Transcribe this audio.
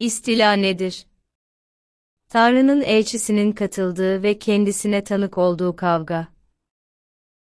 İstila nedir? Tanrı'nın elçisinin katıldığı ve kendisine tanık olduğu kavga.